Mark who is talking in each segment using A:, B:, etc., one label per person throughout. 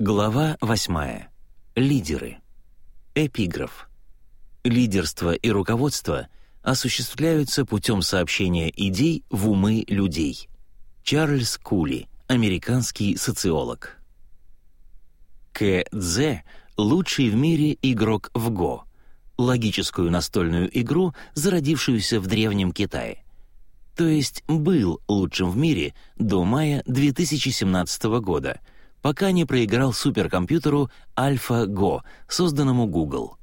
A: Глава 8. Лидеры. Эпиграф. Лидерство и руководство осуществляются путем сообщения идей в умы людей. Чарльз Кули, американский социолог. К. Дзе — лучший в мире игрок в Го, логическую настольную игру, зародившуюся в Древнем Китае. То есть был лучшим в мире до мая 2017 года — пока не проиграл суперкомпьютеру AlphaGo, созданному Google.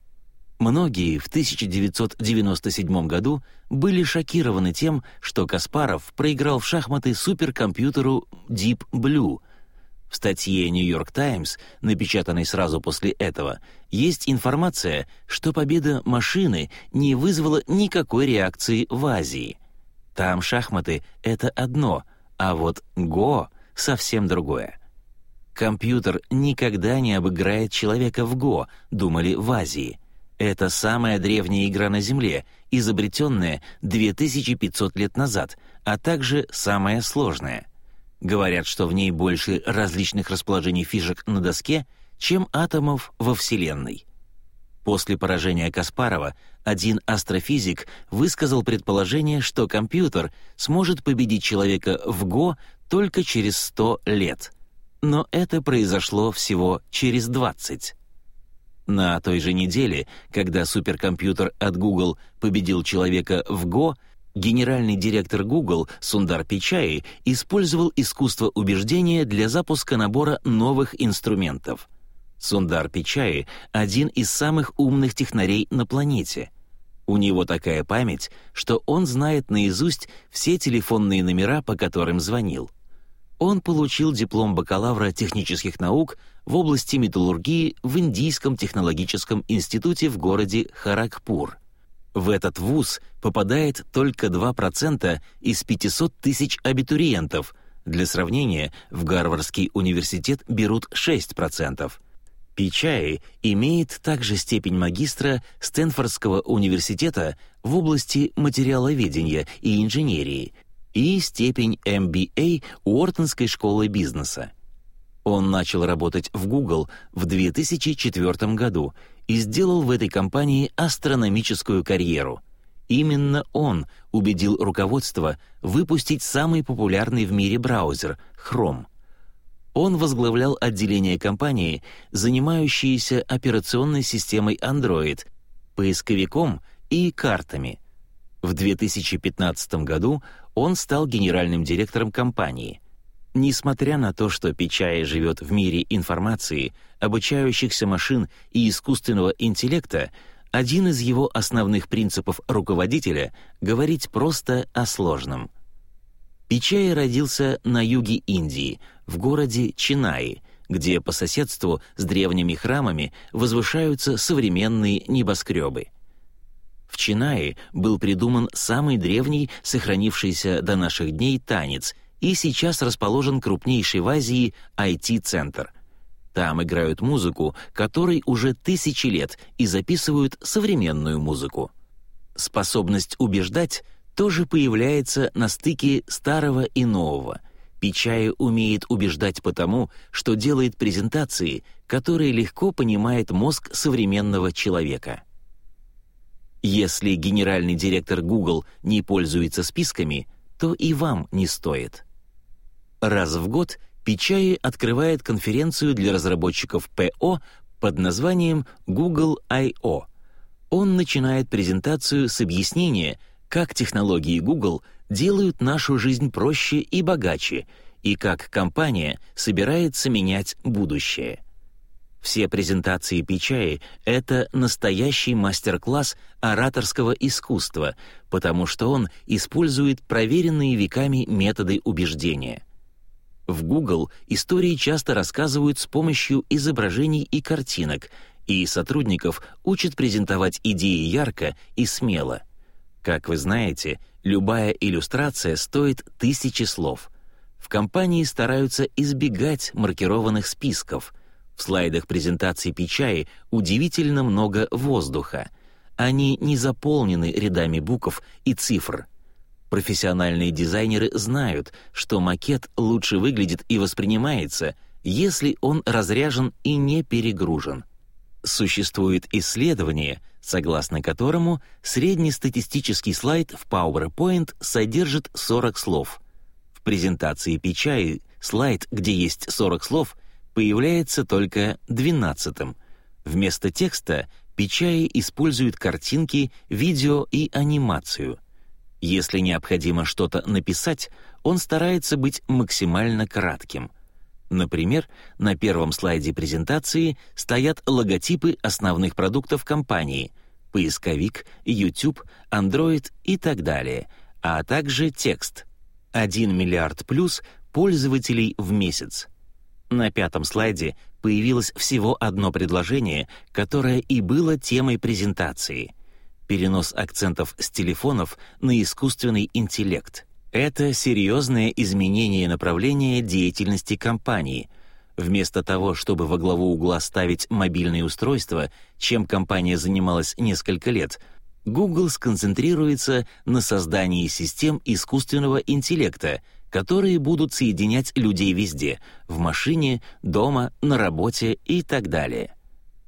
A: Многие в 1997 году были шокированы тем, что Каспаров проиграл в шахматы суперкомпьютеру Deep Blue. В статье New York Times, напечатанной сразу после этого, есть информация, что победа машины не вызвала никакой реакции в Азии. Там шахматы — это одно, а вот Го — совсем другое. Компьютер никогда не обыграет человека в Го, думали в Азии. Это самая древняя игра на Земле, изобретенная 2500 лет назад, а также самая сложная. Говорят, что в ней больше различных расположений фишек на доске, чем атомов во Вселенной. После поражения Каспарова один астрофизик высказал предположение, что компьютер сможет победить человека в Го только через 100 лет — но это произошло всего через 20. На той же неделе, когда суперкомпьютер от Google победил человека в Go, генеральный директор Google Сундар Пичаи использовал искусство убеждения для запуска набора новых инструментов. Сундар Пичаи — один из самых умных технарей на планете. У него такая память, что он знает наизусть все телефонные номера, по которым звонил он получил диплом бакалавра технических наук в области металлургии в Индийском технологическом институте в городе Харакпур. В этот вуз попадает только 2% из 500 тысяч абитуриентов. Для сравнения, в Гарвардский университет берут 6%. Пичаи имеет также степень магистра Стэнфордского университета в области материаловедения и инженерии – и степень MBA Уортонской школы бизнеса. Он начал работать в Google в 2004 году и сделал в этой компании астрономическую карьеру. Именно он убедил руководство выпустить самый популярный в мире браузер — Chrome. Он возглавлял отделение компании, занимающееся операционной системой Android, поисковиком и картами. В 2015 году он стал генеральным директором компании. Несмотря на то, что Пичай живет в мире информации, обучающихся машин и искусственного интеллекта, один из его основных принципов руководителя — говорить просто о сложном. Пичай родился на юге Индии, в городе Чинаи, где по соседству с древними храмами возвышаются современные небоскребы. В Чинае был придуман самый древний, сохранившийся до наших дней танец, и сейчас расположен крупнейший в Азии IT-центр. Там играют музыку, которой уже тысячи лет, и записывают современную музыку. Способность убеждать тоже появляется на стыке старого и нового. Пичая умеет убеждать потому, что делает презентации, которые легко понимает мозг современного человека. Если генеральный директор Google не пользуется списками, то и вам не стоит. Раз в год Пичаи открывает конференцию для разработчиков ПО под названием Google I.O. Он начинает презентацию с объяснения, как технологии Google делают нашу жизнь проще и богаче, и как компания собирается менять будущее. Все презентации Пичаи — это настоящий мастер-класс ораторского искусства, потому что он использует проверенные веками методы убеждения. В Google истории часто рассказывают с помощью изображений и картинок, и сотрудников учат презентовать идеи ярко и смело. Как вы знаете, любая иллюстрация стоит тысячи слов. В компании стараются избегать маркированных списков — в слайдах презентации Пичаи удивительно много воздуха. Они не заполнены рядами букв и цифр. Профессиональные дизайнеры знают, что макет лучше выглядит и воспринимается, если он разряжен и не перегружен. Существует исследование, согласно которому среднестатистический слайд в PowerPoint содержит 40 слов. В презентации Печай слайд, где есть 40 слов, появляется только 12-м. Вместо текста Печаи используют картинки, видео и анимацию. Если необходимо что-то написать, он старается быть максимально кратким. Например, на первом слайде презентации стоят логотипы основных продуктов компании — поисковик, YouTube, Android и так далее, а также текст — 1 миллиард плюс пользователей в месяц. На пятом слайде появилось всего одно предложение, которое и было темой презентации — перенос акцентов с телефонов на искусственный интеллект — это серьезное изменение направления деятельности компании. Вместо того, чтобы во главу угла ставить мобильные устройства, чем компания занималась несколько лет, Google сконцентрируется на создании систем искусственного интеллекта, которые будут соединять людей везде — в машине, дома, на работе и так далее.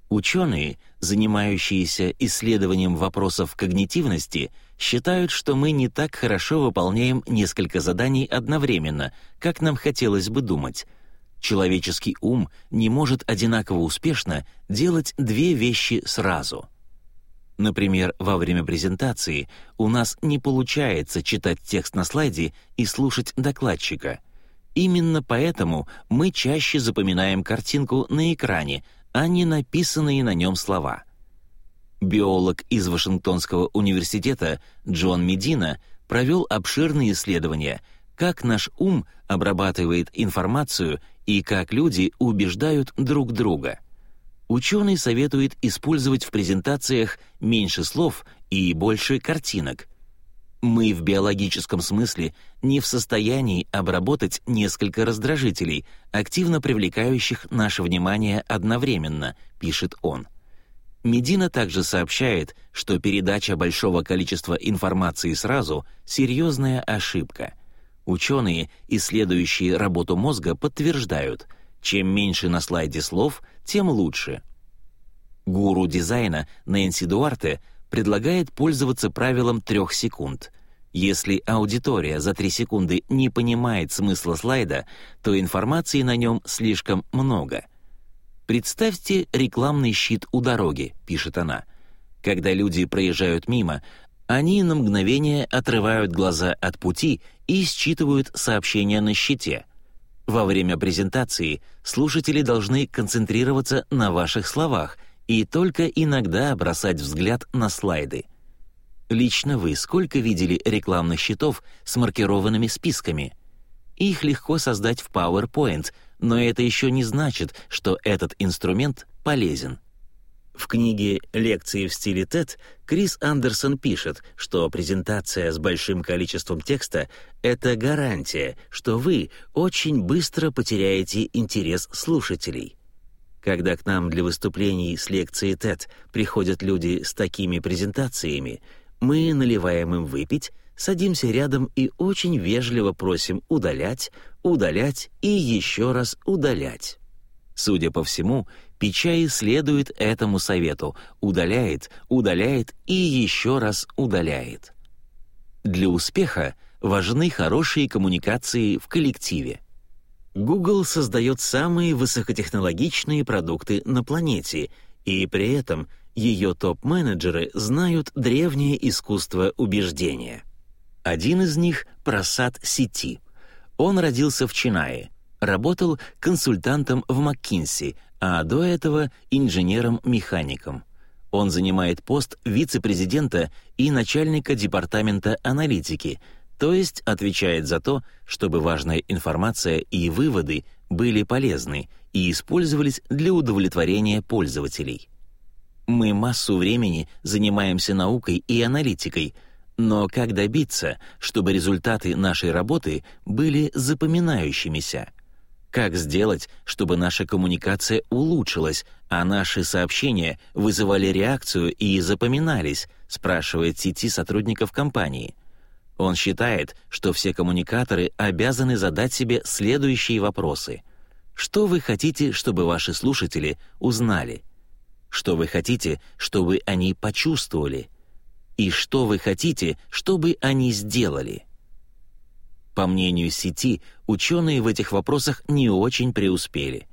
A: Ученые, занимающиеся исследованием вопросов когнитивности, считают, что мы не так хорошо выполняем несколько заданий одновременно, как нам хотелось бы думать. Человеческий ум не может одинаково успешно делать две вещи сразу. Например, во время презентации у нас не получается читать текст на слайде и слушать докладчика. Именно поэтому мы чаще запоминаем картинку на экране, а не написанные на нем слова. Биолог из Вашингтонского университета Джон Медина провел обширные исследования, как наш ум обрабатывает информацию и как люди убеждают друг друга. Ученый советует использовать в презентациях меньше слов и больше картинок. Мы в биологическом смысле не в состоянии обработать несколько раздражителей, активно привлекающих наше внимание одновременно, пишет он. Медина также сообщает, что передача большого количества информации сразу — серьезная ошибка. Ученые, исследующие работу мозга, подтверждают, чем меньше на слайде слов, тем лучше. Гуру дизайна Нэнси Дуарте предлагает пользоваться правилом трех секунд. Если аудитория за три секунды не понимает смысла слайда, то информации на нем слишком много — «Представьте рекламный щит у дороги», — пишет она. «Когда люди проезжают мимо, они на мгновение отрывают глаза от пути и считывают сообщения на щите. Во время презентации слушатели должны концентрироваться на ваших словах и только иногда бросать взгляд на слайды. Лично вы сколько видели рекламных щитов с маркированными списками? Их легко создать в PowerPoint — но это еще не значит, что этот инструмент полезен. В книге «Лекции в стиле TED» Крис Андерсон пишет, что презентация с большим количеством текста — это гарантия, что вы очень быстро потеряете интерес слушателей. Когда к нам для выступлений с лекцией TED приходят люди с такими презентациями, мы наливаем им выпить, садимся рядом и очень вежливо просим удалять, удалять и еще раз удалять. Судя по всему, Печай следует этому совету, удаляет, удаляет и еще раз удаляет. Для успеха важны хорошие коммуникации в коллективе. Google создает самые высокотехнологичные продукты на планете, и при этом ее топ-менеджеры знают древнее искусство убеждения. Один из них — Прасад Сети. Он родился в Чинае, работал консультантом в МcKinsey, а до этого — инженером-механиком. Он занимает пост вице-президента и начальника департамента аналитики, то есть отвечает за то, чтобы важная информация и выводы были полезны и использовались для удовлетворения пользователей. Мы массу времени занимаемся наукой и аналитикой — но как добиться, чтобы результаты нашей работы были запоминающимися? Как сделать, чтобы наша коммуникация улучшилась, а наши сообщения вызывали реакцию и запоминались, спрашивает сети сотрудников компании. Он считает, что все коммуникаторы обязаны задать себе следующие вопросы. Что вы хотите, чтобы ваши слушатели узнали? Что вы хотите, чтобы они почувствовали? И что вы хотите, чтобы они сделали? По мнению сети, ученые в этих вопросах не очень преуспели.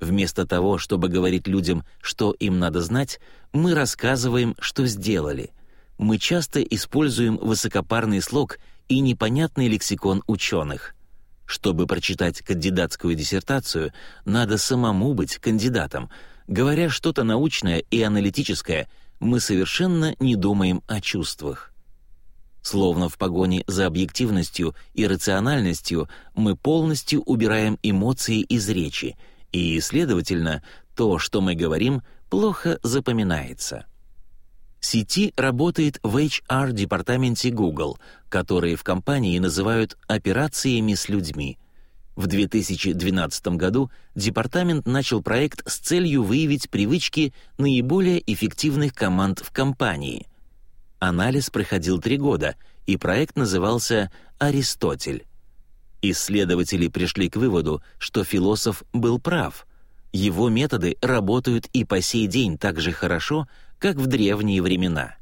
A: Вместо того, чтобы говорить людям, что им надо знать, мы рассказываем, что сделали. Мы часто используем высокопарный слог и непонятный лексикон ученых. Чтобы прочитать кандидатскую диссертацию, надо самому быть кандидатом. Говоря что-то научное и аналитическое, мы совершенно не думаем о чувствах. Словно в погоне за объективностью и рациональностью мы полностью убираем эмоции из речи, и, следовательно, то, что мы говорим, плохо запоминается. Сети работает в HR-департаменте Google, которые в компании называют «операциями с людьми». В 2012 году департамент начал проект с целью выявить привычки наиболее эффективных команд в компании. Анализ проходил три года, и проект назывался «Аристотель». Исследователи пришли к выводу, что философ был прав. Его методы работают и по сей день так же хорошо, как в древние времена.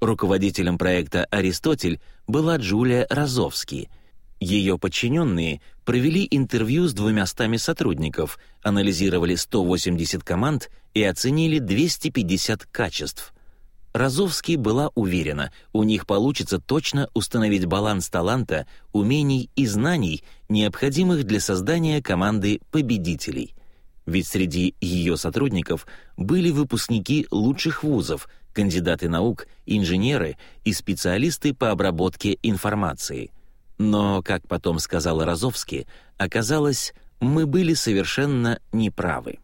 A: Руководителем проекта «Аристотель» была Джулия Розовски. Ее подчиненные провели интервью с двумястами сотрудников, анализировали 180 команд и оценили 250 качеств. Розовский была уверена, у них получится точно установить баланс таланта, умений и знаний, необходимых для создания команды победителей. Ведь среди ее сотрудников были выпускники лучших вузов, кандидаты наук, инженеры и специалисты по обработке информации. Но, как потом сказал Розовский, оказалось, мы были совершенно неправы.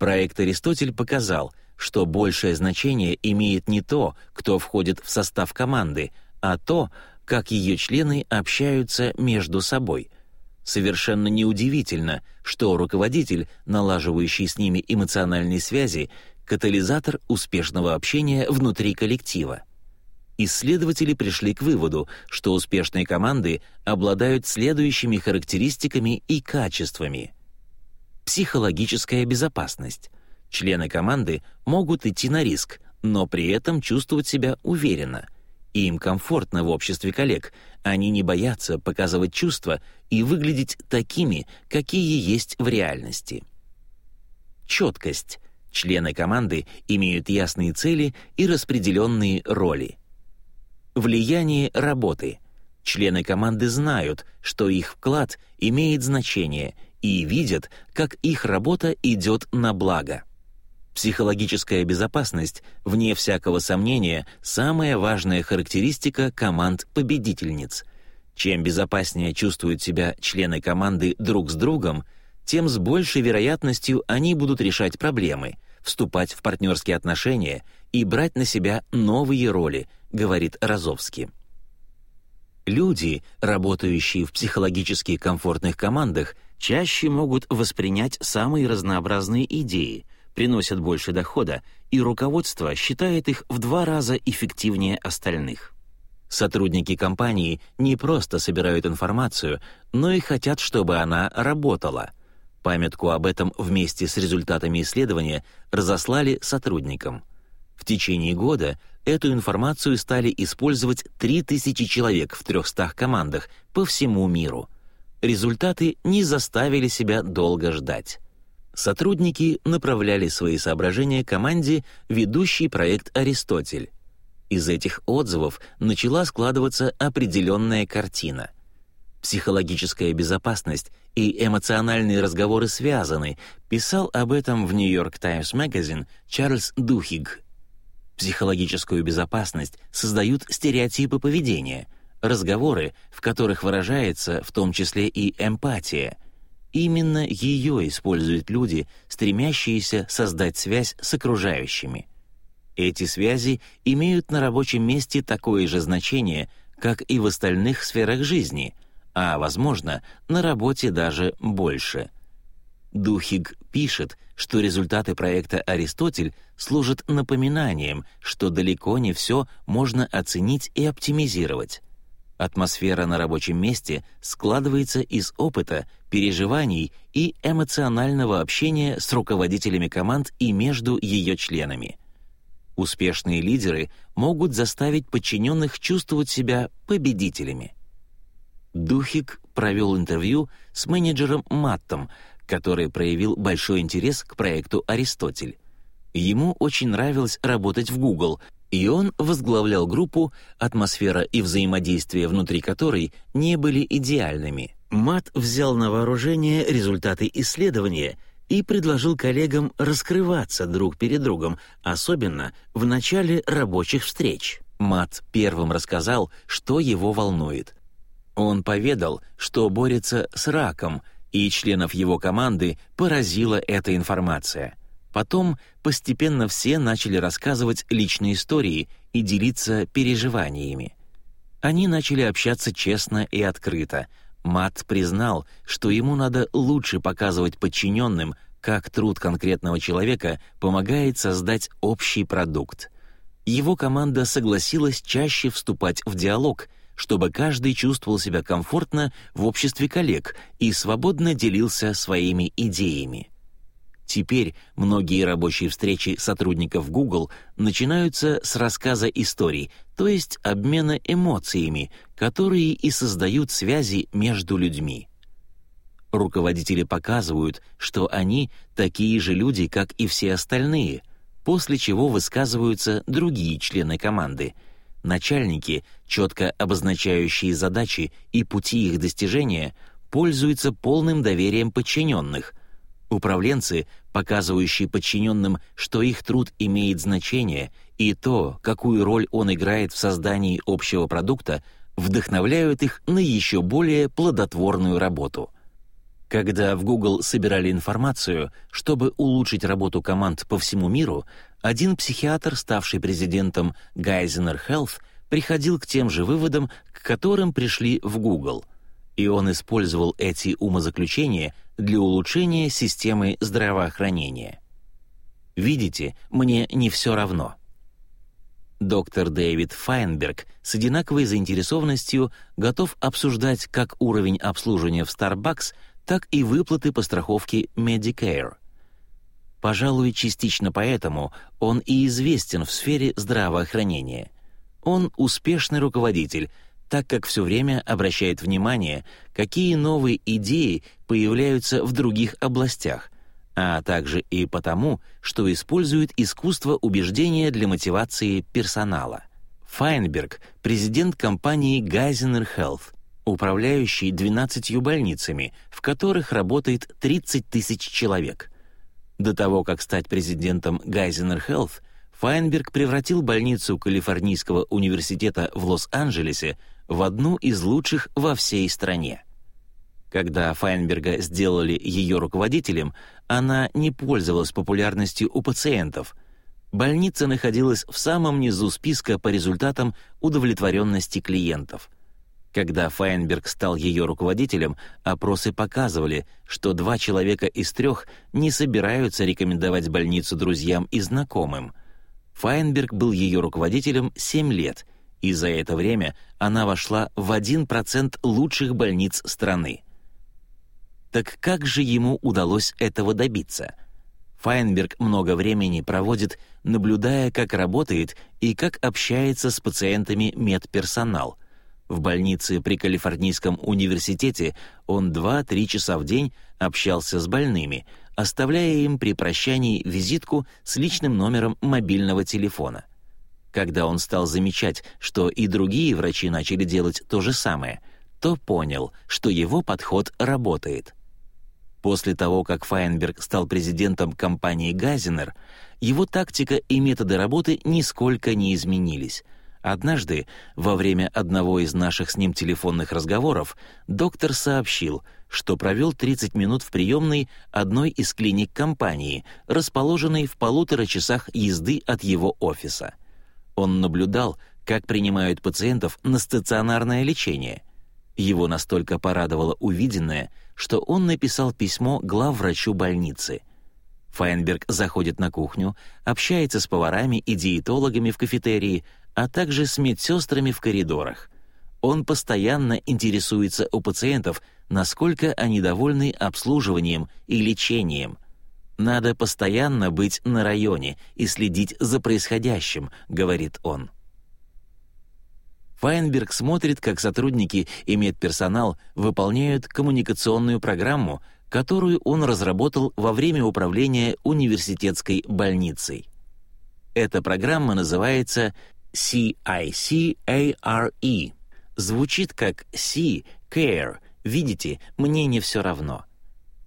A: Проект «Аристотель» показал — что большее значение имеет не то, кто входит в состав команды, а то, как ее члены общаются между собой. Совершенно неудивительно, что руководитель, налаживающий с ними эмоциональные связи, катализатор успешного общения внутри коллектива. Исследователи пришли к выводу, что успешные команды обладают следующими характеристиками и качествами. Психологическая безопасность, Члены команды могут идти на риск, но при этом чувствовать себя уверенно. Им комфортно в обществе коллег, они не боятся показывать чувства и выглядеть такими, какие есть в реальности. Четкость. Члены команды имеют ясные цели и распределенные роли. Влияние работы. Члены команды знают, что их вклад имеет значение и видят, как их работа идет на благо. Психологическая безопасность, вне всякого сомнения, самая важная характеристика команд-победительниц. Чем безопаснее чувствуют себя члены команды друг с другом, тем с большей вероятностью они будут решать проблемы, вступать в партнерские отношения и брать на себя новые роли, говорит Розовский. Люди, работающие в психологически комфортных командах, чаще могут воспринять самые разнообразные идеи — приносят больше дохода, и руководство считает их в два раза эффективнее остальных. Сотрудники компании не просто собирают информацию, но и хотят, чтобы она работала. Памятку об этом вместе с результатами исследования разослали сотрудникам. В течение года эту информацию стали использовать 3000 человек в 300 командах по всему миру. Результаты не заставили себя долго ждать сотрудники направляли свои соображения команде, ведущей проект «Аристотель». Из этих отзывов начала складываться определенная картина. Психологическая безопасность и эмоциональные разговоры связаны, писал об этом в York Times Magazine Чарльз Духиг. Психологическую безопасность создают стереотипы поведения, разговоры, в которых выражается в том числе и эмпатия — Именно ее используют люди, стремящиеся создать связь с окружающими. Эти связи имеют на рабочем месте такое же значение, как и в остальных сферах жизни, а, возможно, на работе даже больше. Духиг пишет, что результаты проекта «Аристотель» служат напоминанием, что далеко не все можно оценить и оптимизировать. Атмосфера на рабочем месте складывается из опыта, переживаний и эмоционального общения с руководителями команд и между ее членами. Успешные лидеры могут заставить подчиненных чувствовать себя победителями. Духик провел интервью с менеджером Маттом, который проявил большой интерес к проекту «Аристотель». Ему очень нравилось работать в Google, и он возглавлял группу, атмосфера и взаимодействие внутри которой не были идеальными. Мат взял на вооружение результаты исследования и предложил коллегам раскрываться друг перед другом, особенно в начале рабочих встреч. Мат первым рассказал, что его волнует. Он поведал, что борется с раком, и членов его команды поразила эта информация. Потом постепенно все начали рассказывать личные истории и делиться переживаниями. Они начали общаться честно и открыто. Мат признал, что ему надо лучше показывать подчиненным, как труд конкретного человека помогает создать общий продукт. Его команда согласилась чаще вступать в диалог чтобы каждый чувствовал себя комфортно в обществе коллег и свободно делился своими идеями. Теперь многие рабочие встречи сотрудников Google начинаются с рассказа историй, то есть обмена эмоциями, которые и создают связи между людьми. Руководители показывают, что они такие же люди, как и все остальные, после чего высказываются другие члены команды — Начальники, четко обозначающие задачи и пути их достижения, пользуются полным доверием подчиненных. Управленцы, показывающие подчиненным, что их труд имеет значение и то, какую роль он играет в создании общего продукта, вдохновляют их на еще более плодотворную работу. Когда в Google собирали информацию, чтобы улучшить работу команд по всему миру, один психиатр, ставший президентом Geisinger Health, приходил к тем же выводам, к которым пришли в Google, и он использовал эти умозаключения для улучшения системы здравоохранения. Видите, мне не все равно. Доктор Дэвид Файнберг с одинаковой заинтересованностью готов обсуждать как уровень обслуживания в Starbucks, так и выплаты по страховке Medicare — Пожалуй, частично поэтому он и известен в сфере здравоохранения. Он успешный руководитель, так как все время обращает внимание, какие новые идеи появляются в других областях, а также и потому, что использует искусство убеждения для мотивации персонала. Файнберг — президент компании Geisinger Health, управляющий 12 больницами, в которых работает 30 тысяч человек — до того, как стать президентом Geisinger Health, Файнберг превратил больницу Калифорнийского университета в Лос-Анджелесе в одну из лучших во всей стране. Когда Файнберга сделали ее руководителем, она не пользовалась популярностью у пациентов. Больница находилась в самом низу списка по результатам удовлетворенности клиентов — когда Файнберг стал ее руководителем, опросы показывали, что два человека из трех не собираются рекомендовать больницу друзьям и знакомым. Файнберг был ее руководителем 7 лет, и за это время она вошла в 1% лучших больниц страны. Так как же ему удалось этого добиться? Файнберг много времени проводит, наблюдая, как работает и как общается с пациентами медперсонал — в больнице при Калифорнийском университете он 2-3 часа в день общался с больными, оставляя им при прощании визитку с личным номером мобильного телефона. Когда он стал замечать, что и другие врачи начали делать то же самое, то понял, что его подход работает. После того, как Файнберг стал президентом компании «Газинер», его тактика и методы работы нисколько не изменились — Однажды, во время одного из наших с ним телефонных разговоров, доктор сообщил, что провел 30 минут в приемной одной из клиник компании, расположенной в полутора часах езды от его офиса. Он наблюдал, как принимают пациентов на стационарное лечение. Его настолько порадовало увиденное, что он написал письмо главврачу больницы. Файнберг заходит на кухню, общается с поварами и диетологами в кафетерии, а также с медсестрами в коридорах. Он постоянно интересуется у пациентов, насколько они довольны обслуживанием и лечением. «Надо постоянно быть на районе и следить за происходящим», — говорит он. Файнберг смотрит, как сотрудники и медперсонал выполняют коммуникационную программу, которую он разработал во время управления университетской больницей. Эта программа называется CICARE. Звучит как C, Care, видите, мне не все равно.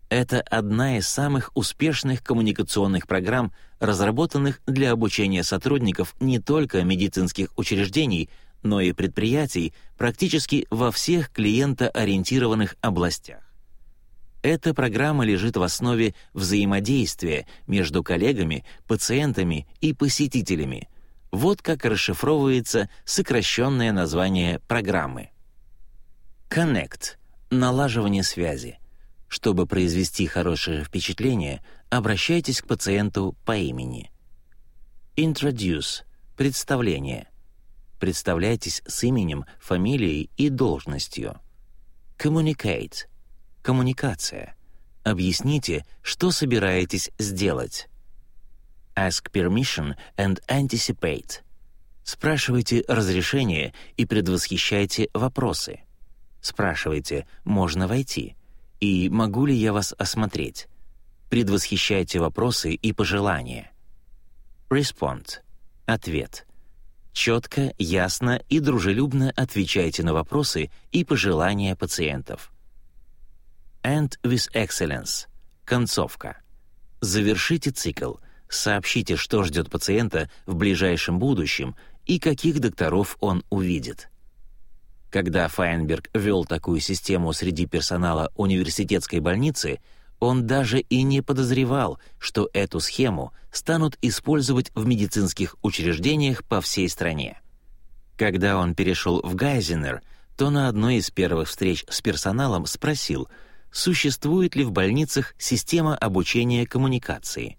A: Это одна из самых успешных коммуникационных программ, разработанных для обучения сотрудников не только медицинских учреждений, но и предприятий практически во всех клиентоориентированных областях. Эта программа лежит в основе взаимодействия между коллегами, пациентами и посетителями. Вот как расшифровывается сокращенное название программы. Connect — налаживание связи. Чтобы произвести хорошее впечатление, обращайтесь к пациенту по имени. Introduce — представление. Представляйтесь с именем, фамилией и должностью. Communicate — Коммуникация. Объясните, что собираетесь сделать. Ask permission and anticipate. Спрашивайте разрешение и предвосхищайте вопросы. Спрашивайте, можно войти? И могу ли я вас осмотреть? Предвосхищайте вопросы и пожелания. Respond. Ответ. Четко, ясно и дружелюбно отвечайте на вопросы и пожелания пациентов. End with excellence. Концовка. Завершите цикл. Сообщите, что ждет пациента в ближайшем будущем и каких докторов он увидит. Когда Файнберг ввел такую систему среди персонала университетской больницы, он даже и не подозревал, что эту схему станут использовать в медицинских учреждениях по всей стране. Когда он перешел в Гайзенер, то на одной из первых встреч с персоналом спросил — существует ли в больницах система обучения коммуникации.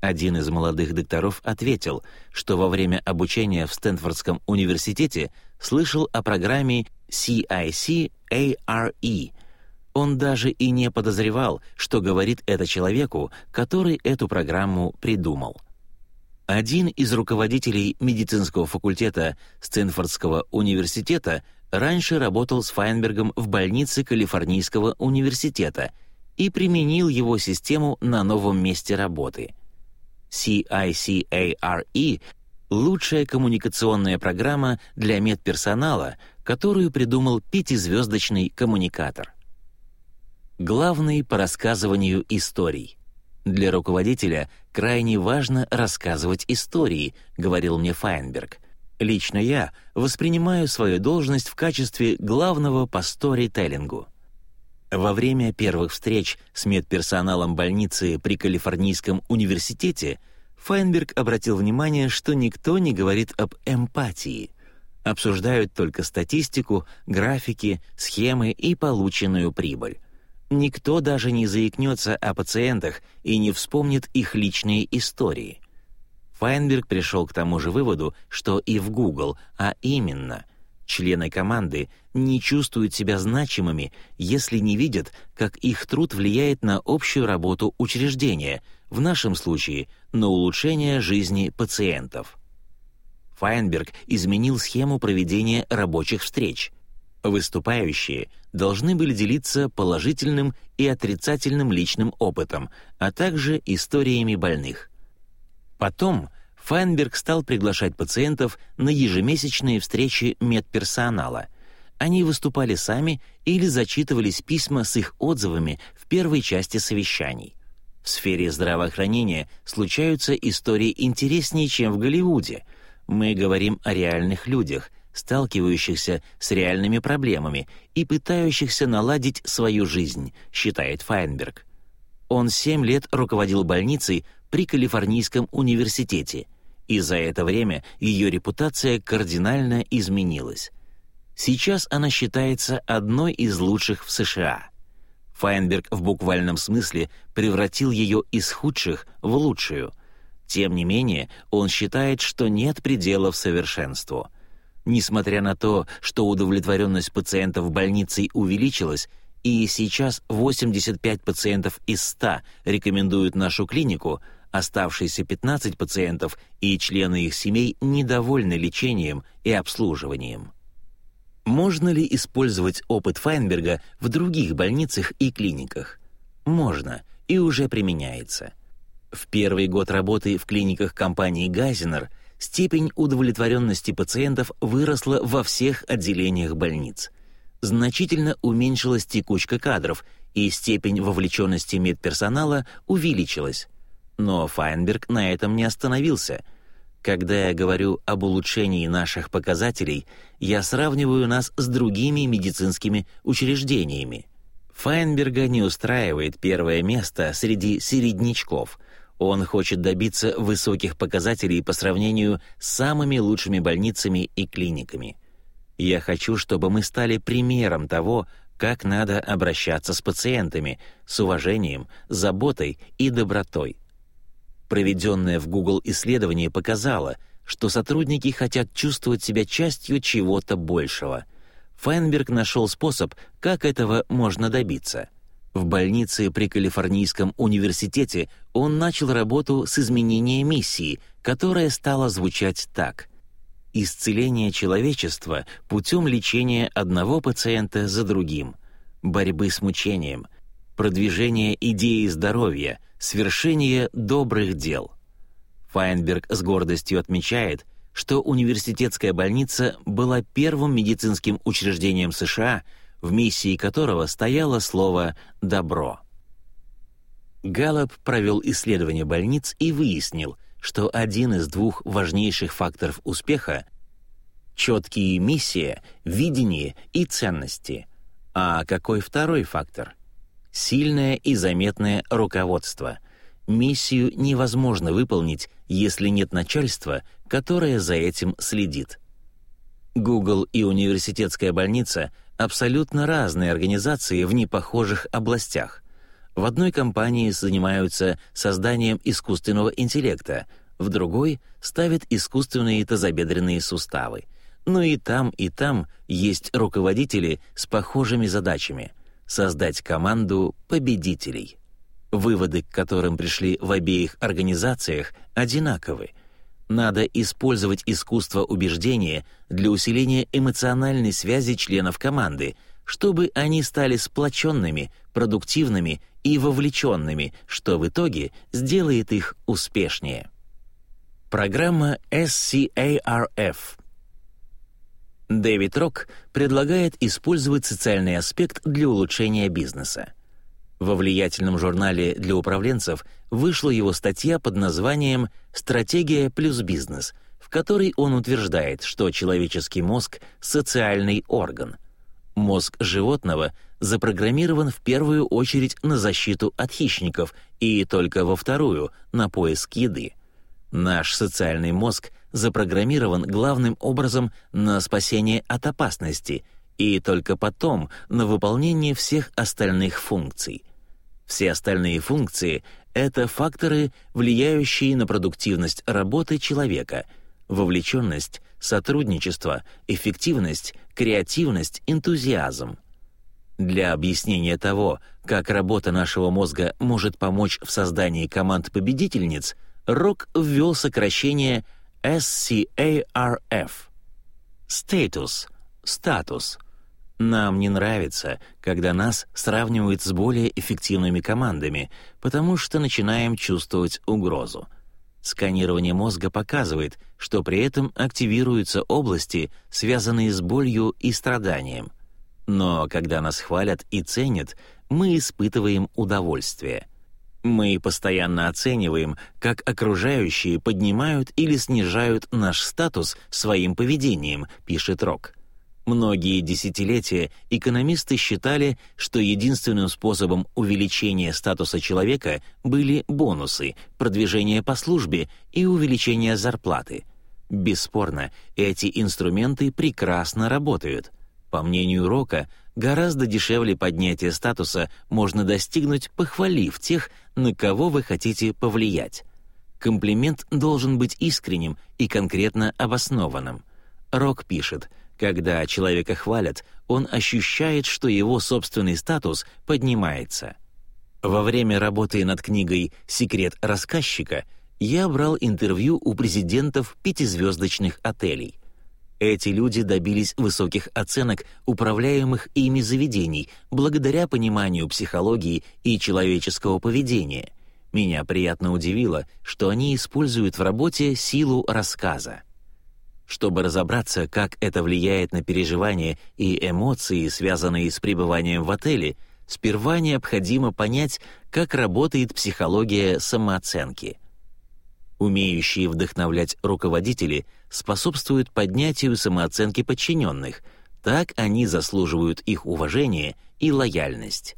A: Один из молодых докторов ответил, что во время обучения в Стэнфордском университете слышал о программе CIC-ARE. Он даже и не подозревал, что говорит это человеку, который эту программу придумал. Один из руководителей медицинского факультета Стэнфордского университета раньше работал с Файнбергом в больнице Калифорнийского университета и применил его систему на новом месте работы. CICARE — лучшая коммуникационная программа для медперсонала, которую придумал пятизвездочный коммуникатор. Главный по рассказыванию историй. Для руководителя крайне важно рассказывать истории, говорил мне Файнберг — Лично я воспринимаю свою должность в качестве главного по сторителлингу. Во время первых встреч с медперсоналом больницы при Калифорнийском университете Файнберг обратил внимание, что никто не говорит об эмпатии. Обсуждают только статистику, графики, схемы и полученную прибыль. Никто даже не заикнется о пациентах и не вспомнит их личные истории — Файнберг пришел к тому же выводу, что и в Google, а именно, члены команды не чувствуют себя значимыми, если не видят, как их труд влияет на общую работу учреждения, в нашем случае на улучшение жизни пациентов. Файнберг изменил схему проведения рабочих встреч. Выступающие должны были делиться положительным и отрицательным личным опытом, а также историями больных. Потом Файнберг стал приглашать пациентов на ежемесячные встречи медперсонала. Они выступали сами или зачитывались письма с их отзывами в первой части совещаний. В сфере здравоохранения случаются истории интереснее, чем в Голливуде. Мы говорим о реальных людях, сталкивающихся с реальными проблемами и пытающихся наладить свою жизнь, считает Файнберг. Он семь лет руководил больницей при Калифорнийском университете, и за это время ее репутация кардинально изменилась. Сейчас она считается одной из лучших в США. Файнберг в буквальном смысле превратил ее из худших в лучшую. Тем не менее, он считает, что нет пределов совершенству. Несмотря на то, что удовлетворенность пациентов больницей увеличилась, и сейчас 85 пациентов из 100 рекомендуют нашу клинику, оставшиеся 15 пациентов и члены их семей недовольны лечением и обслуживанием. Можно ли использовать опыт Файнберга в других больницах и клиниках? Можно, и уже применяется. В первый год работы в клиниках компании «Гайзенер» степень удовлетворенности пациентов выросла во всех отделениях больниц. Значительно уменьшилась текучка кадров, и степень вовлеченности медперсонала увеличилась. Но Файнберг на этом не остановился. Когда я говорю об улучшении наших показателей, я сравниваю нас с другими медицинскими учреждениями. Файнберга не устраивает первое место среди середнячков — он хочет добиться высоких показателей по сравнению с самыми лучшими больницами и клиниками. Я хочу, чтобы мы стали примером того, как надо обращаться с пациентами, с уважением, заботой и добротой. Проведенное в Google исследование показало, что сотрудники хотят чувствовать себя частью чего-то большего. Файнберг нашел способ, как этого можно добиться — в больнице при Калифорнийском университете он начал работу с изменения миссии, которая стала звучать так. «Исцеление человечества путем лечения одного пациента за другим, борьбы с мучением, продвижение идеи здоровья, свершение добрых дел». Файнберг с гордостью отмечает, что университетская больница была первым медицинским учреждением США — в миссии которого стояло слово «добро». Галлоп провел исследование больниц и выяснил, что один из двух важнейших факторов успеха — четкие миссия, видение и ценности. А какой второй фактор? Сильное и заметное руководство. Миссию невозможно выполнить, если нет начальства, которое за этим следит. Google и университетская больница абсолютно разные организации в непохожих областях. В одной компании занимаются созданием искусственного интеллекта, в другой ставят искусственные тазобедренные суставы. Но и там, и там есть руководители с похожими задачами — создать команду победителей. Выводы, к которым пришли в обеих организациях, одинаковы — надо использовать искусство убеждения для усиления эмоциональной связи членов команды, чтобы они стали сплоченными, продуктивными и вовлеченными, что в итоге сделает их успешнее. Программа SCARF Дэвид Рок предлагает использовать социальный аспект для улучшения бизнеса. Во влиятельном журнале для управленцев вышла его статья под названием «Стратегия плюс бизнес», в которой он утверждает, что человеческий мозг — социальный орган. Мозг животного запрограммирован в первую очередь на защиту от хищников и только во вторую — на поиск еды. Наш социальный мозг запрограммирован главным образом на спасение от опасности и только потом на выполнение всех остальных функций — все остальные функции — это факторы, влияющие на продуктивность работы человека, вовлеченность, сотрудничество, эффективность, креативность, энтузиазм. Для объяснения того, как работа нашего мозга может помочь в создании команд победительниц, Рок ввел сокращение SCARF — «Status» — «Статус», нам не нравится, когда нас сравнивают с более эффективными командами, потому что начинаем чувствовать угрозу. Сканирование мозга показывает, что при этом активируются области, связанные с болью и страданием. Но когда нас хвалят и ценят, мы испытываем удовольствие. Мы постоянно оцениваем, как окружающие поднимают или снижают наш статус своим поведением, пишет Рок. Многие десятилетия экономисты считали, что единственным способом увеличения статуса человека были бонусы, продвижение по службе и увеличение зарплаты. Бесспорно, эти инструменты прекрасно работают. По мнению Рока, гораздо дешевле поднятия статуса можно достигнуть, похвалив тех, на кого вы хотите повлиять. Комплимент должен быть искренним и конкретно обоснованным — Рок пишет, когда человека хвалят, он ощущает, что его собственный статус поднимается. Во время работы над книгой «Секрет рассказчика» я брал интервью у президентов пятизвездочных отелей. Эти люди добились высоких оценок управляемых ими заведений благодаря пониманию психологии и человеческого поведения. Меня приятно удивило, что они используют в работе силу рассказа. Чтобы разобраться, как это влияет на переживания и эмоции, связанные с пребыванием в отеле, сперва необходимо понять, как работает психология самооценки. Умеющие вдохновлять руководители способствуют поднятию самооценки подчиненных, так они заслуживают их уважения и лояльность.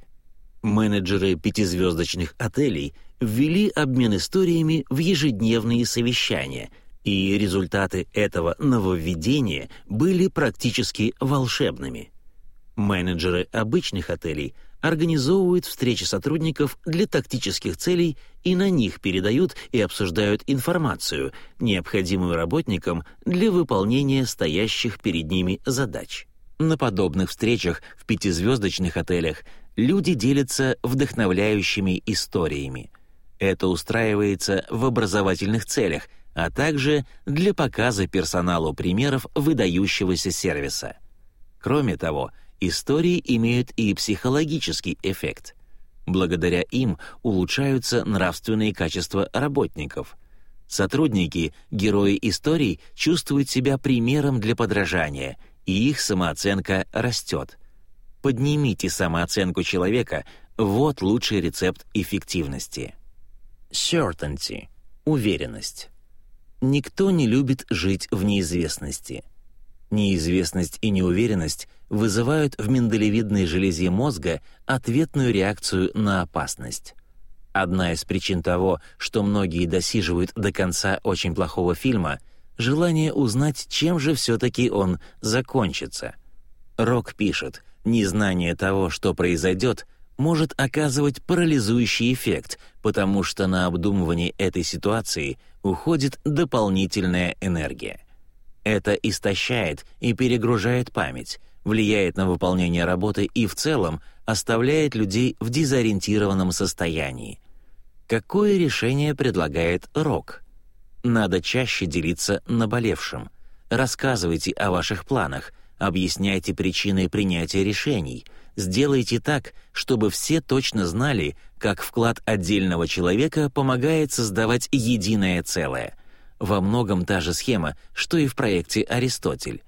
A: Менеджеры пятизвездочных отелей ввели обмен историями в ежедневные совещания, и результаты этого нововведения были практически волшебными. Менеджеры обычных отелей – организовывают встречи сотрудников для тактических целей и на них передают и обсуждают информацию, необходимую работникам для выполнения стоящих перед ними задач. На подобных встречах в пятизвездочных отелях люди делятся вдохновляющими историями. Это устраивается в образовательных целях, а также для показа персоналу примеров выдающегося сервиса. Кроме того, Истории имеют и психологический эффект. Благодаря им улучшаются нравственные качества работников. Сотрудники, герои историй, чувствуют себя примером для подражания, и их самооценка растет. Поднимите самооценку человека — вот лучший рецепт эффективности. Certainty — уверенность. Никто не любит жить в неизвестности — Неизвестность и неуверенность вызывают в миндалевидной железе мозга ответную реакцию на опасность. Одна из причин того, что многие досиживают до конца очень плохого фильма — желание узнать, чем же все-таки он закончится. Рок пишет, незнание того, что произойдет, может оказывать парализующий эффект, потому что на обдумывание этой ситуации уходит дополнительная энергия — это истощает и перегружает память, влияет на выполнение работы и в целом оставляет людей в дезориентированном состоянии. Какое решение предлагает Рок? Надо чаще делиться наболевшим. Рассказывайте о ваших планах, объясняйте причины принятия решений, сделайте так, чтобы все точно знали, как вклад отдельного человека помогает создавать единое целое — во многом та же схема, что и в проекте «Аристотель».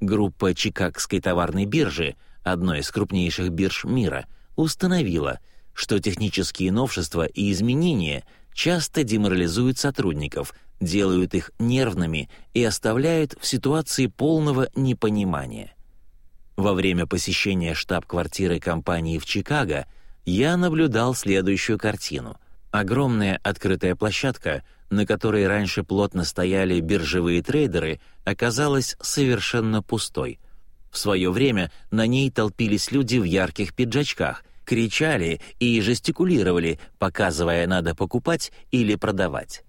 A: Группа Чикагской товарной биржи, одной из крупнейших бирж мира, установила, что технические новшества и изменения часто деморализуют сотрудников, делают их нервными и оставляют в ситуации полного непонимания. Во время посещения штаб-квартиры компании в Чикаго я наблюдал следующую картину. Огромная открытая площадка — на которой раньше плотно стояли биржевые трейдеры, оказалась совершенно пустой. В свое время на ней толпились люди в ярких пиджачках, кричали и жестикулировали, показывая «надо покупать» или «продавать».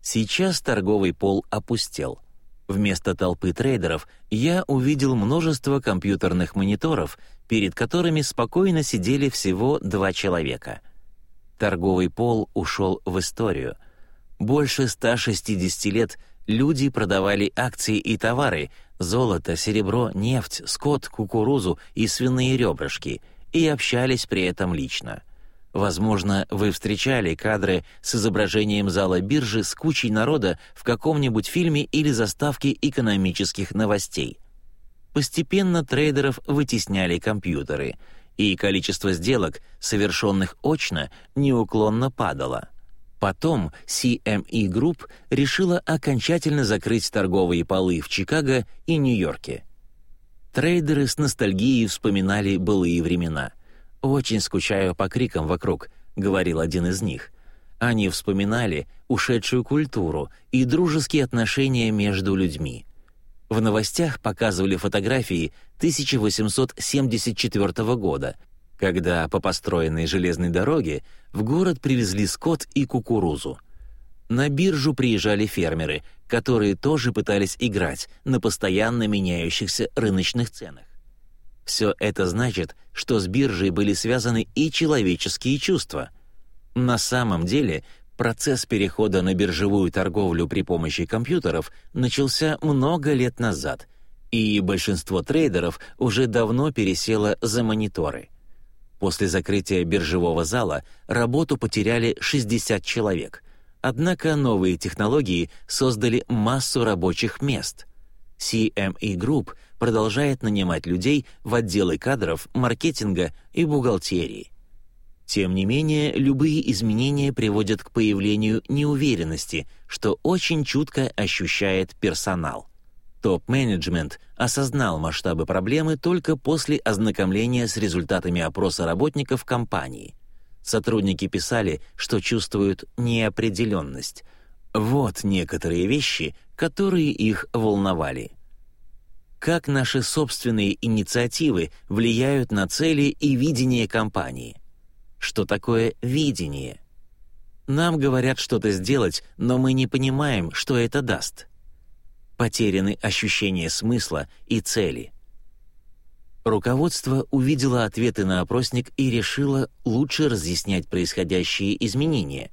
A: Сейчас торговый пол опустел. Вместо толпы трейдеров я увидел множество компьютерных мониторов, перед которыми спокойно сидели всего два человека. Торговый пол ушел в историю — больше 160 лет люди продавали акции и товары, золото, серебро, нефть, скот, кукурузу и свиные ребрышки, и общались при этом лично. Возможно, вы встречали кадры с изображением зала биржи с кучей народа в каком-нибудь фильме или заставке экономических новостей. Постепенно трейдеров вытесняли компьютеры, и количество сделок, совершенных очно, неуклонно падало. Потом CME Group решила окончательно закрыть торговые полы в Чикаго и Нью-Йорке. Трейдеры с ностальгией вспоминали былые времена. «Очень скучаю по крикам вокруг», — говорил один из них. Они вспоминали ушедшую культуру и дружеские отношения между людьми. В новостях показывали фотографии 1874 года — когда по построенной железной дороге в город привезли скот и кукурузу. На биржу приезжали фермеры, которые тоже пытались играть на постоянно меняющихся рыночных ценах. Все это значит, что с биржей были связаны и человеческие чувства. На самом деле, процесс перехода на биржевую торговлю при помощи компьютеров начался много лет назад, и большинство трейдеров уже давно пересело за мониторы. После закрытия биржевого зала работу потеряли 60 человек — Однако новые технологии создали массу рабочих мест. CME Group продолжает нанимать людей в отделы кадров, маркетинга и бухгалтерии. Тем не менее, любые изменения приводят к появлению неуверенности, что очень чутко ощущает персонал. Топ-менеджмент осознал масштабы проблемы только после ознакомления с результатами опроса работников компании. Сотрудники писали, что чувствуют неопределенность. Вот некоторые вещи, которые их волновали. Как наши собственные инициативы влияют на цели и видение компании? Что такое видение? Нам говорят что-то сделать, но мы не понимаем, что это даст. Потеряны ощущения смысла и цели — Руководство увидело ответы на опросник и решило лучше разъяснять происходящие изменения.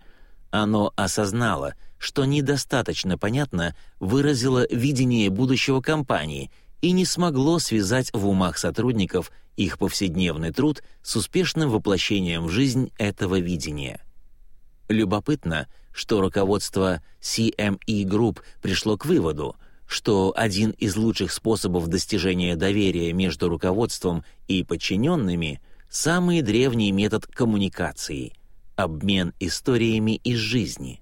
A: Оно осознало, что недостаточно понятно выразило видение будущего компании и не смогло связать в умах сотрудников их повседневный труд с успешным воплощением в жизнь этого видения. Любопытно, что руководство CME Group пришло к выводу — что один из лучших способов достижения доверия между руководством и подчиненными — самый древний метод коммуникации — обмен историями из жизни.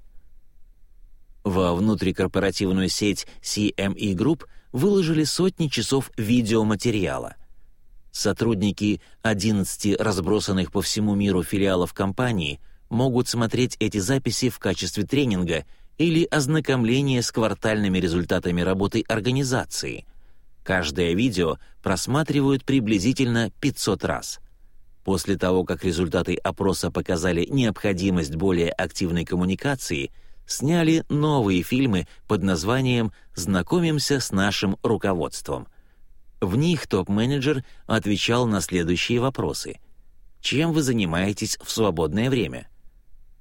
A: Во внутрикорпоративную сеть CME Group выложили сотни часов видеоматериала. Сотрудники 11 разбросанных по всему миру филиалов компании могут смотреть эти записи в качестве тренинга — или ознакомление с квартальными результатами работы организации. Каждое видео просматривают приблизительно 500 раз. После того, как результаты опроса показали необходимость более активной коммуникации, сняли новые фильмы под названием «Знакомимся с нашим руководством». В них топ-менеджер отвечал на следующие вопросы. Чем вы занимаетесь в свободное время?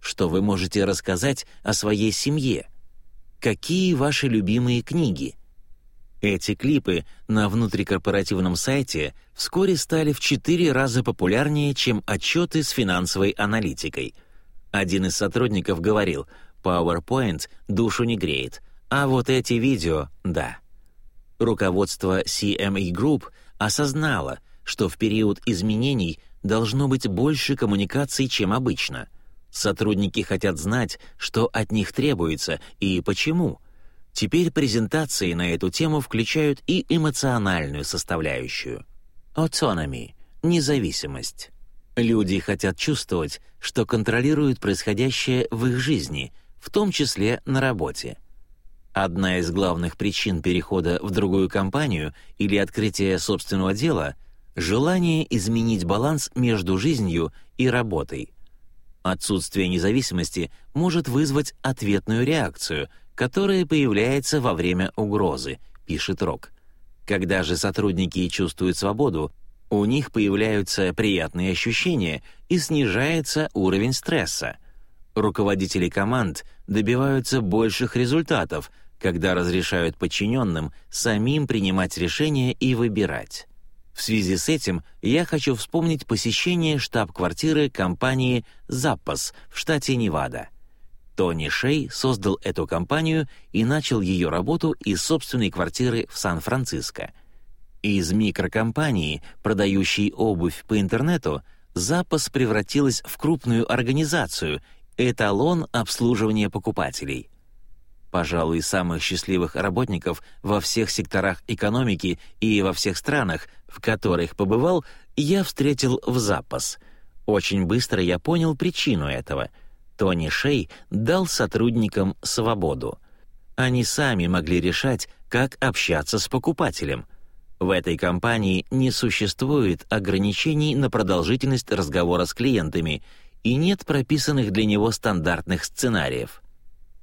A: Что вы можете рассказать о своей семье? Какие ваши любимые книги? Эти клипы на внутрикорпоративном сайте вскоре стали в четыре раза популярнее, чем отчеты с финансовой аналитикой. Один из сотрудников говорил «PowerPoint душу не греет, а вот эти видео — да». Руководство CME Group осознало, что в период изменений должно быть больше коммуникаций, чем обычно — Сотрудники хотят знать, что от них требуется и почему. Теперь презентации на эту тему включают и эмоциональную составляющую. Autonomy — независимость. Люди хотят чувствовать, что контролируют происходящее в их жизни, в том числе на работе. Одна из главных причин перехода в другую компанию или открытия собственного дела — желание изменить баланс между жизнью и работой — Отсутствие независимости может вызвать ответную реакцию, которая появляется во время угрозы, пишет Рок. Когда же сотрудники чувствуют свободу, у них появляются приятные ощущения и снижается уровень стресса. Руководители команд добиваются больших результатов, когда разрешают подчиненным самим принимать решения и выбирать. В связи с этим я хочу вспомнить посещение штаб-квартиры компании «Запас» в штате Невада. Тони Шей создал эту компанию и начал ее работу из собственной квартиры в Сан-Франциско. Из микрокомпании, продающей обувь по интернету, «Запас» превратилась в крупную организацию, эталон обслуживания покупателей — пожалуй, самых счастливых работников во всех секторах экономики и во всех странах, в которых побывал, я встретил в запас. Очень быстро я понял причину этого. Тони Шей дал сотрудникам свободу. Они сами могли решать, как общаться с покупателем. В этой компании не существует ограничений на продолжительность разговора с клиентами и нет прописанных для него стандартных сценариев —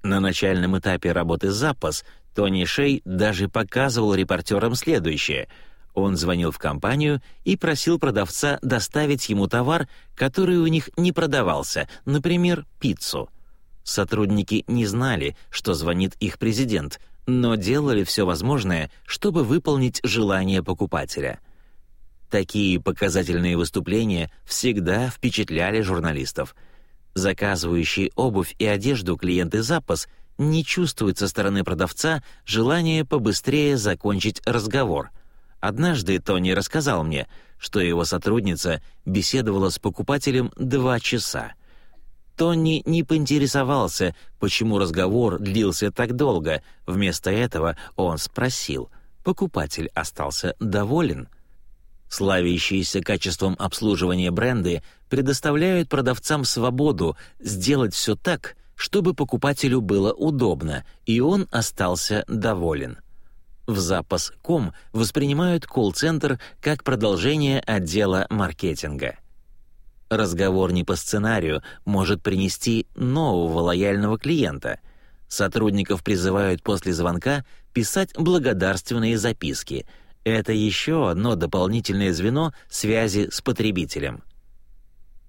A: На начальном этапе работы «Запас» Тони Шей даже показывал репортерам следующее. Он звонил в компанию и просил продавца доставить ему товар, который у них не продавался, например, пиццу. Сотрудники не знали, что звонит их президент, но делали все возможное, чтобы выполнить желание покупателя. Такие показательные выступления всегда впечатляли журналистов. Заказывающие обувь и одежду клиенты «Запас» не чувствуют со стороны продавца желания побыстрее закончить разговор. Однажды Тони рассказал мне, что его сотрудница беседовала с покупателем два часа. Тони не поинтересовался, почему разговор длился так долго. Вместо этого он спросил, покупатель остался доволен? Славящиеся качеством обслуживания бренды предоставляют продавцам свободу сделать все так, чтобы покупателю было удобно, и он остался доволен. В запас.ком воспринимают колл-центр как продолжение отдела маркетинга. Разговор не по сценарию может принести нового лояльного клиента. Сотрудников призывают после звонка писать благодарственные записки. Это еще одно дополнительное звено связи с потребителем.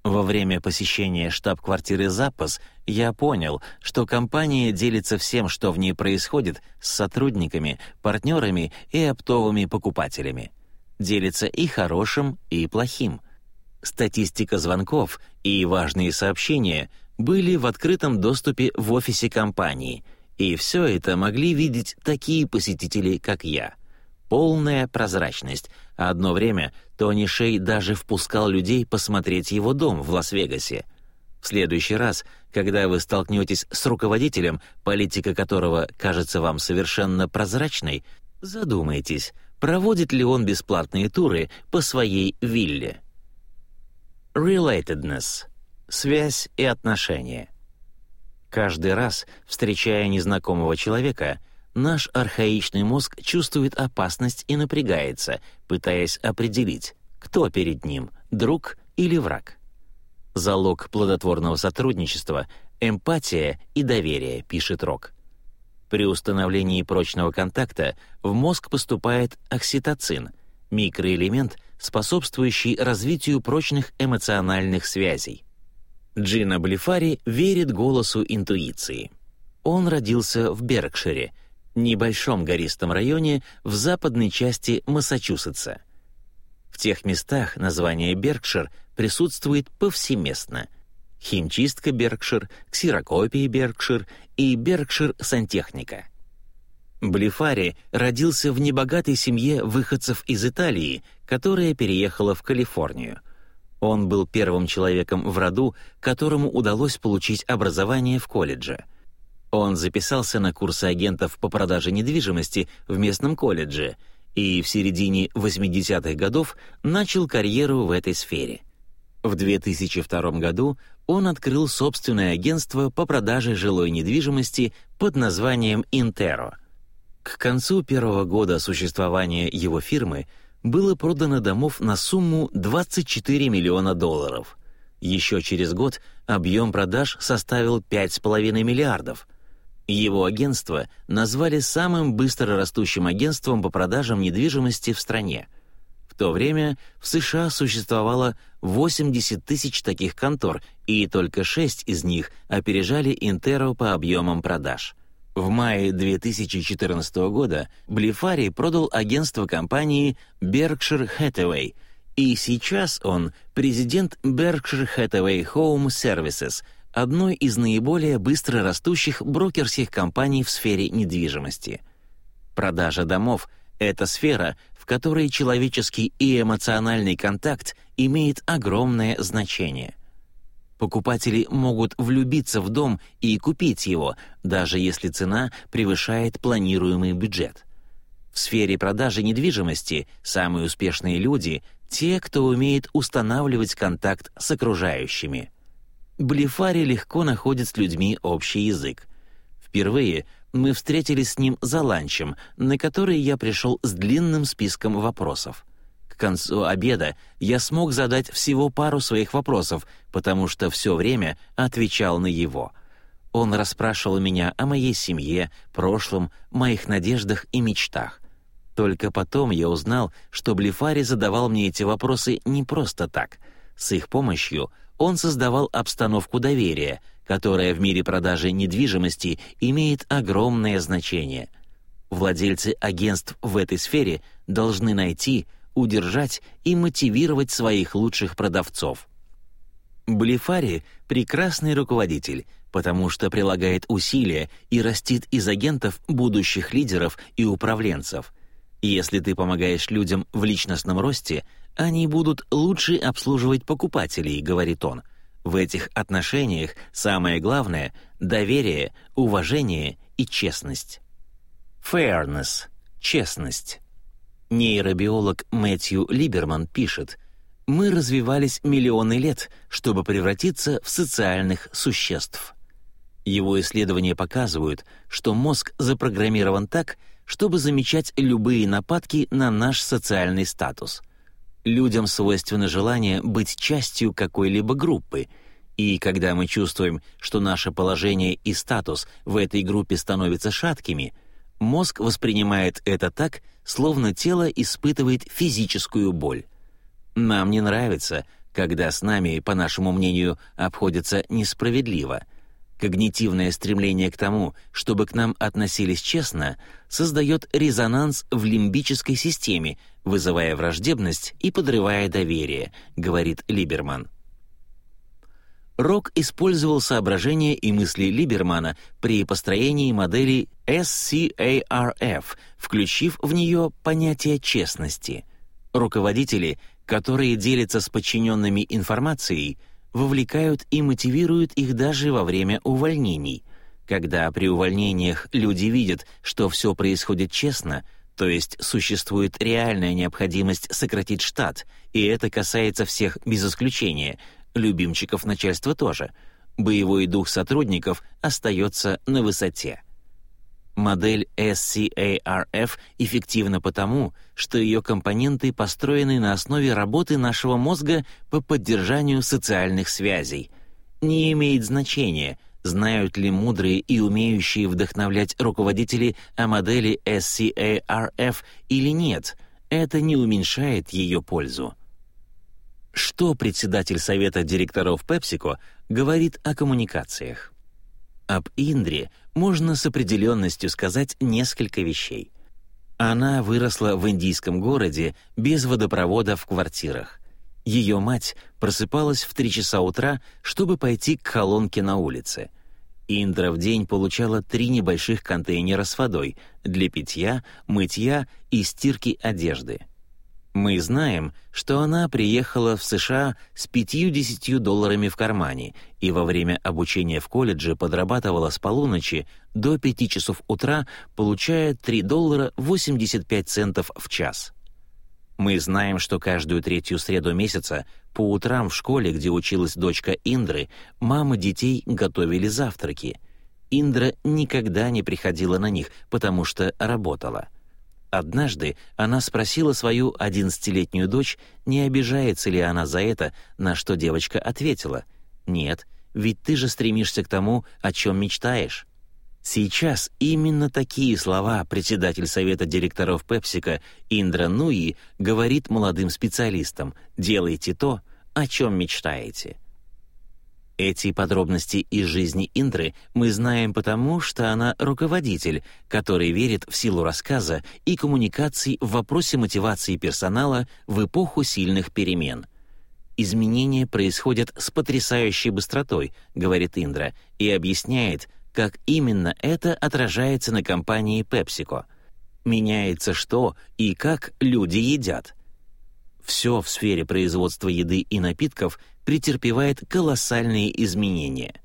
A: Во время посещения штаб-квартиры «Запас» я понял, что компания делится всем, что в ней происходит, с сотрудниками, партнерами и оптовыми покупателями. Делится и хорошим, и плохим — статистика звонков и важные сообщения были в открытом доступе в офисе компании, и все это могли видеть такие посетители, как я. Полная прозрачность. А одно время Тони Шей даже впускал людей посмотреть его дом в Лас-Вегасе. В следующий раз, когда вы столкнетесь с руководителем, политика которого кажется вам совершенно прозрачной, задумайтесь, проводит ли он бесплатные туры по своей вилле. Relatedness — связь и отношения. Каждый раз, встречая незнакомого человека, наш архаичный мозг чувствует опасность и напрягается, пытаясь определить, кто перед ним — друг или враг. Залог плодотворного сотрудничества — эмпатия и доверие, пишет Рок. При установлении прочного контакта в мозг поступает окситоцин — микроэлемент, способствующий развитию прочных эмоциональных связей. Джина Блифари верит голосу интуиции. Он родился в Беркшире, небольшом гористом районе в западной части Массачусетса. В тех местах название Беркшир присутствует повсеместно. Химчистка Беркшир, ксерокопия Беркшир и Беркшир-сантехника — Блифари родился в небогатой семье выходцев из Италии, которая переехала в Калифорнию. Он был первым человеком в роду, которому удалось получить образование в колледже. Он записался на курсы агентов по продаже недвижимости в местном колледже и в середине 80-х годов начал карьеру в этой сфере. В 2002 году он открыл собственное агентство по продаже жилой недвижимости под названием «Интеро», к концу первого года существования его фирмы было продано домов на сумму 24 миллиона долларов. Еще через год объем продаж составил 5,5 миллиардов. Его агентство назвали самым быстро растущим агентством по продажам недвижимости в стране. В то время в США существовало 80 тысяч таких контор, и только 6 из них опережали Интеро по объемам продаж — в мае 2014 года Блифари продал агентство компании Berkshire Hathaway, и сейчас он президент Berkshire Hathaway Home Services, одной из наиболее быстро растущих брокерских компаний в сфере недвижимости. Продажа домов — это сфера, в которой человеческий и эмоциональный контакт имеет огромное значение — Покупатели могут влюбиться в дом и купить его, даже если цена превышает планируемый бюджет. В сфере продажи недвижимости самые успешные люди — те, кто умеет устанавливать контакт с окружающими. Блефари легко находит с людьми общий язык. Впервые мы встретились с ним за ланчем, на который я пришел с длинным списком вопросов. К концу обеда я смог задать всего пару своих вопросов, потому что все время отвечал на его. Он расспрашивал меня о моей семье, прошлом, моих надеждах и мечтах. Только потом я узнал, что Блефари задавал мне эти вопросы не просто так. С их помощью он создавал обстановку доверия, которая в мире продажи недвижимости имеет огромное значение. Владельцы агентств в этой сфере должны найти, удержать и мотивировать своих лучших продавцов. Блефари — прекрасный руководитель, потому что прилагает усилия и растит из агентов будущих лидеров и управленцев. Если ты помогаешь людям в личностном росте, они будут лучше обслуживать покупателей, говорит он. В этих отношениях самое главное — доверие, уважение и честность. Fairness — честность. Нейробиолог Мэтью Либерман пишет, «Мы развивались миллионы лет, чтобы превратиться в социальных существ. Его исследования показывают, что мозг запрограммирован так, чтобы замечать любые нападки на наш социальный статус. Людям свойственно желание быть частью какой-либо группы, и когда мы чувствуем, что наше положение и статус в этой группе становятся шаткими, мозг воспринимает это так, словно тело испытывает физическую боль. Нам не нравится, когда с нами, по нашему мнению, обходятся несправедливо — Когнитивное стремление к тому, чтобы к нам относились честно, создает резонанс в лимбической системе, вызывая враждебность и подрывая доверие, говорит Либерман. Рок использовал соображения и мысли Либермана при построении модели SCARF, включив в нее понятие честности. Руководители, которые делятся с подчиненными информацией — вовлекают и мотивируют их даже во время увольнений. Когда при увольнениях люди видят, что все происходит честно, то есть существует реальная необходимость сократить штат, и это касается всех без исключения, любимчиков начальства тоже, боевой дух сотрудников остается на высоте. Модель SCARF эффективна потому, что ее компоненты построены на основе работы нашего мозга по поддержанию социальных связей. Не имеет значения, знают ли мудрые и умеющие вдохновлять руководители о модели SCARF или нет, это не уменьшает ее пользу. Что председатель совета директоров PepsiCo говорит о коммуникациях? Об Индре можно с определенностью сказать несколько вещей. Она выросла в индийском городе без водопровода в квартирах. Ее мать просыпалась в три часа утра, чтобы пойти к колонке на улице. Индра в день получала три небольших контейнера с водой для питья, мытья и стирки одежды. Мы знаем, что она приехала в США с 50 долларами в кармане и во время обучения в колледже подрабатывала с полуночи до 5 часов утра, получая 3 доллара 85 центов в час. Мы знаем, что каждую третью среду месяца по утрам в школе, где училась дочка Индры, мамы детей готовили завтраки. Индра никогда не приходила на них, потому что работала. Однажды она спросила свою одиннадцатилетнюю дочь, не обижается ли она за это, на что девочка ответила «Нет, ведь ты же стремишься к тому, о чем мечтаешь». Сейчас именно такие слова председатель совета директоров Пепсика Индра Нуи говорит молодым специалистам «Делайте то, о чем мечтаете». Эти подробности из жизни Индры мы знаем потому, что она руководитель, который верит в силу рассказа и коммуникаций в вопросе мотивации персонала в эпоху сильных перемен. «Изменения происходят с потрясающей быстротой», — говорит Индра, и объясняет, как именно это отражается на компании PepsiCo. Меняется что и как люди едят — все в сфере производства еды и напитков претерпевает колоссальные изменения.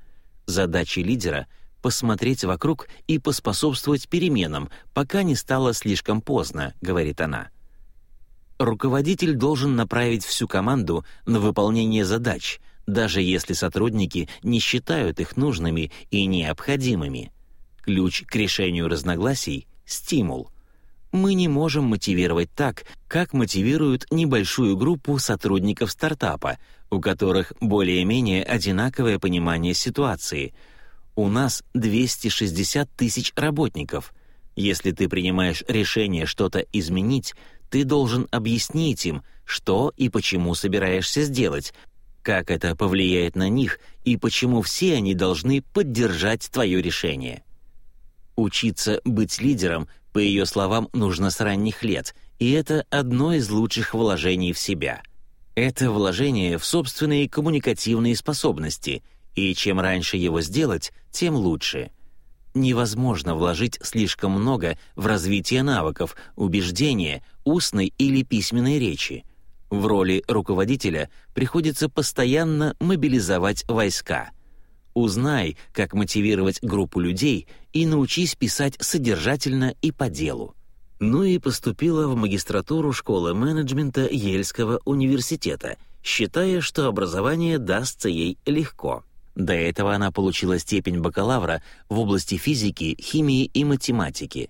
A: Задача лидера — посмотреть вокруг и поспособствовать переменам, пока не стало слишком поздно, говорит она. Руководитель должен направить всю команду на выполнение задач, даже если сотрудники не считают их нужными и необходимыми. Ключ к решению разногласий — стимул — мы не можем мотивировать так, как мотивируют небольшую группу сотрудников стартапа, у которых более-менее одинаковое понимание ситуации. У нас 260 тысяч работников. Если ты принимаешь решение что-то изменить, ты должен объяснить им, что и почему собираешься сделать, как это повлияет на них и почему все они должны поддержать твое решение. Учиться быть лидером, по ее словам, нужно с ранних лет, и это одно из лучших вложений в себя. Это вложение в собственные коммуникативные способности, и чем раньше его сделать, тем лучше. Невозможно вложить слишком много в развитие навыков, убеждения, устной или письменной речи. В роли руководителя приходится постоянно мобилизовать войска. Узнай, как мотивировать группу людей и научись писать содержательно и по делу. Ну и поступила в магистратуру школы менеджмента Ельского университета, считая, что образование дастся ей легко. До этого она получила степень бакалавра в области физики, химии и математики.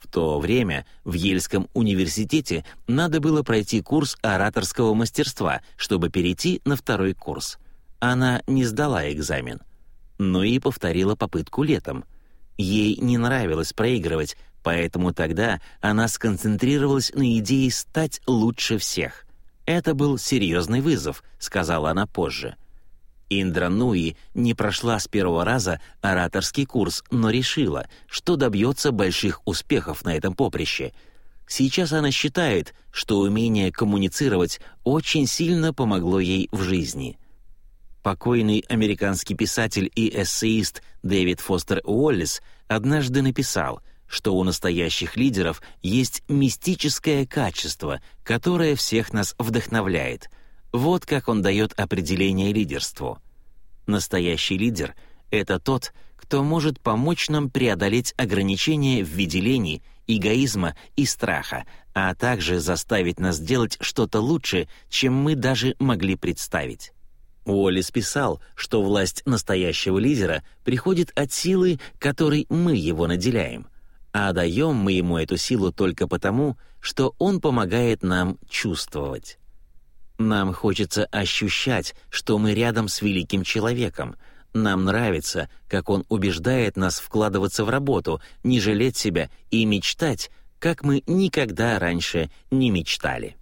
A: В то время в Ельском университете надо было пройти курс ораторского мастерства, чтобы перейти на второй курс. Она не сдала экзамен, но и повторила попытку летом. Ей не нравилось проигрывать, поэтому тогда она сконцентрировалась на идее стать лучше всех. «Это был серьезный вызов», — сказала она позже. — Индра Нуи не прошла с первого раза ораторский курс, но решила, что добьется больших успехов на этом поприще. Сейчас она считает, что умение коммуницировать очень сильно помогло ей в жизни. Покойный американский писатель и эссеист Дэвид Фостер Уоллес однажды написал, что у настоящих лидеров есть мистическое качество, которое всех нас вдохновляет — вот как он дает определение лидерству. Настоящий лидер — это тот, кто может помочь нам преодолеть ограничения в виде лени, эгоизма и страха, а также заставить нас делать что-то лучше, чем мы даже могли представить. Уоллес писал, что власть настоящего лидера приходит от силы, которой мы его наделяем, а даем мы ему эту силу только потому, что он помогает нам чувствовать. Нам хочется ощущать, что мы рядом с великим человеком. Нам нравится, как он убеждает нас вкладываться в работу, не жалеть себя и мечтать, как мы никогда раньше не мечтали.